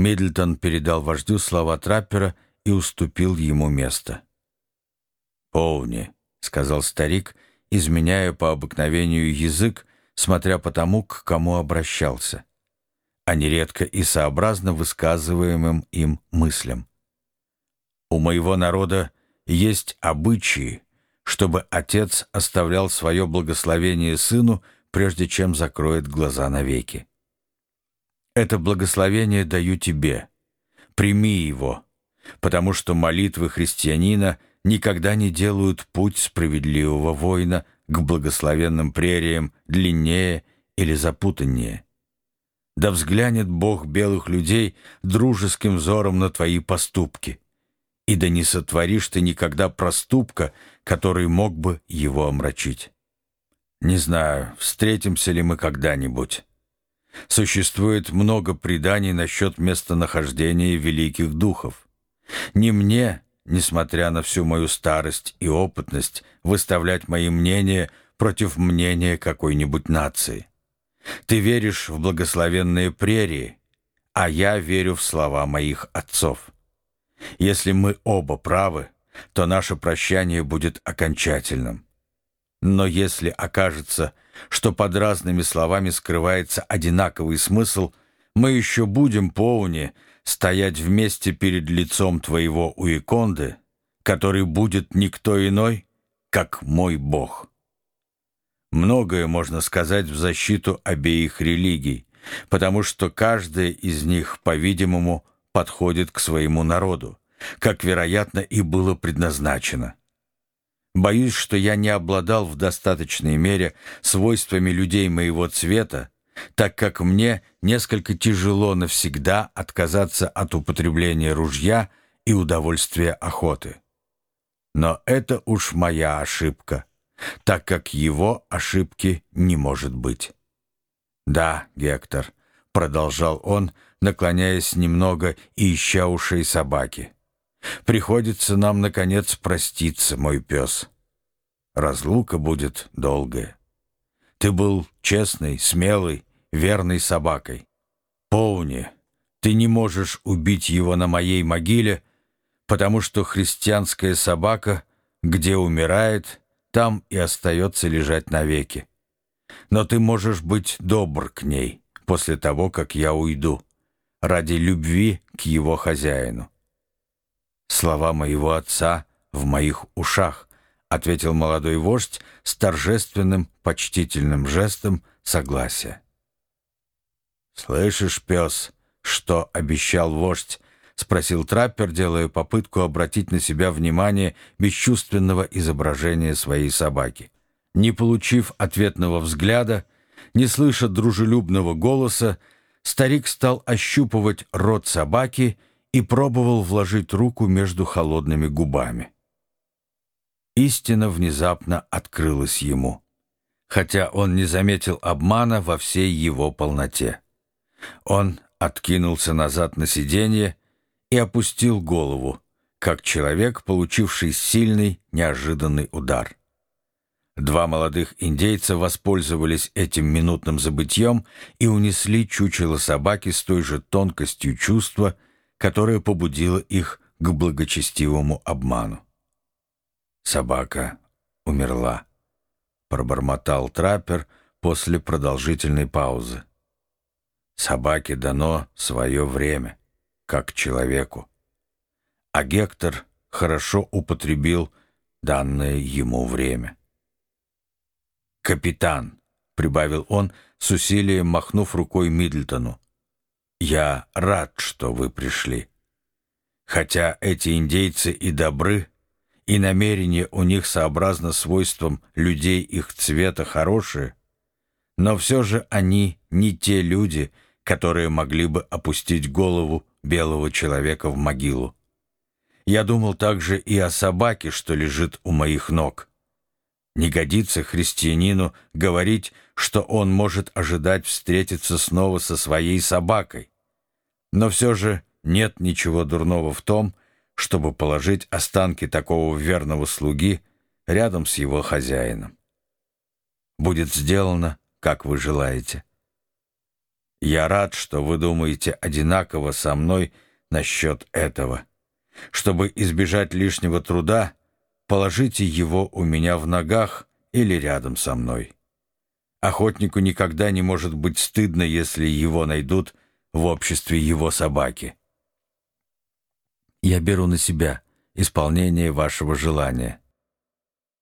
Миддлтон передал вождю слова траппера и уступил ему место. «Поуни», — сказал старик, изменяя по обыкновению язык, смотря по тому, к кому обращался, а нередко и сообразно высказываемым им мыслям. «У моего народа есть обычаи, чтобы отец оставлял свое благословение сыну, прежде чем закроет глаза навеки. Это благословение даю тебе. Прими его, потому что молитвы христианина никогда не делают путь справедливого воина к благословенным прериям длиннее или запутаннее. Да взглянет Бог белых людей дружеским взором на твои поступки, и да не сотворишь ты никогда проступка, который мог бы его омрачить. Не знаю, встретимся ли мы когда-нибудь. Существует много преданий насчет местонахождения великих духов. Не мне, несмотря на всю мою старость и опытность, выставлять мои мнения против мнения какой-нибудь нации. Ты веришь в благословенные прерии, а я верю в слова моих отцов. Если мы оба правы, то наше прощание будет окончательным. Но если окажется, что под разными словами скрывается одинаковый смысл, мы еще будем, Поуни, стоять вместе перед лицом твоего Уиконды, который будет никто иной, как мой Бог. Многое можно сказать в защиту обеих религий, потому что каждая из них, по-видимому, подходит к своему народу, как, вероятно, и было предназначено. Боюсь, что я не обладал в достаточной мере свойствами людей моего цвета, так как мне несколько тяжело навсегда отказаться от употребления ружья и удовольствия охоты. Но это уж моя ошибка, так как его ошибки не может быть. «Да, Гектор», — продолжал он, наклоняясь немного и ища ушей собаки, — Приходится нам, наконец, проститься, мой пес. Разлука будет долгая. Ты был честный, смелый, верной собакой. Поуни, ты не можешь убить его на моей могиле, потому что христианская собака, где умирает, там и остается лежать навеки. Но ты можешь быть добр к ней после того, как я уйду, ради любви к его хозяину. «Слова моего отца в моих ушах», — ответил молодой вождь с торжественным, почтительным жестом согласия. «Слышишь, пес, что обещал вождь?» — спросил траппер, делая попытку обратить на себя внимание бесчувственного изображения своей собаки. Не получив ответного взгляда, не слыша дружелюбного голоса, старик стал ощупывать рот собаки и пробовал вложить руку между холодными губами. Истина внезапно открылась ему, хотя он не заметил обмана во всей его полноте. Он откинулся назад на сиденье и опустил голову, как человек, получивший сильный, неожиданный удар. Два молодых индейца воспользовались этим минутным забытьем и унесли чучело собаки с той же тонкостью чувства, которое побудило их к благочестивому обману. Собака умерла, пробормотал траппер после продолжительной паузы. Собаке дано свое время, как человеку. А Гектор хорошо употребил данное ему время. «Капитан», — прибавил он, с усилием махнув рукой Мидлтону, я рад, что вы пришли. Хотя эти индейцы и добры, и намерения у них сообразно свойствам людей их цвета хорошие, но все же они не те люди, которые могли бы опустить голову белого человека в могилу. Я думал также и о собаке, что лежит у моих ног. Не годится христианину говорить, что он может ожидать встретиться снова со своей собакой. Но все же нет ничего дурного в том, чтобы положить останки такого верного слуги рядом с его хозяином. Будет сделано, как вы желаете. Я рад, что вы думаете одинаково со мной насчет этого. Чтобы избежать лишнего труда, положите его у меня в ногах или рядом со мной. Охотнику никогда не может быть стыдно, если его найдут в обществе его собаки. Я беру на себя исполнение вашего желания.